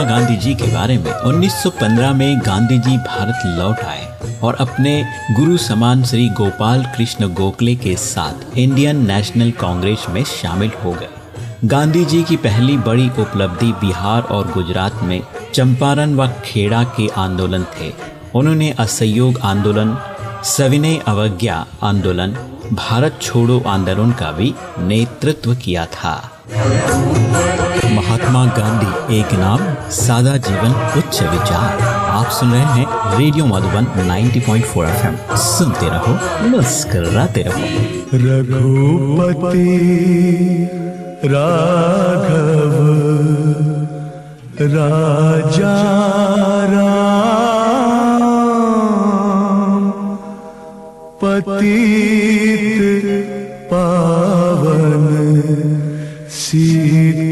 महात्मा गांधी जी के बारे में 1915 में गांधी जी भारत लौट आए और अपने गुरु समान श्री गोपाल कृष्ण गोखले के साथ इंडियन नेशनल कांग्रेस में शामिल हो गए। गांधी जी की पहली बड़ी उपलब्धि बिहार और गुजरात में चंपारण व खेड़ा के आंदोलन थे। उन्होंने असहयोग आंदोलन, सविनय अवज्ञा आंदोलन, भारत छोड़ो आंदोलन का भी नेतृत्व किया था। महात्मा गांधी एक नाम, सादा जीवन, उच्च विचार। आप सुन रहे हैं रेडियो मधुबन 90.4 एफएम। सुनते रहो, मुस्कराते रहो। रघुपति राघव, राजा राम, पतित पावन सीताराम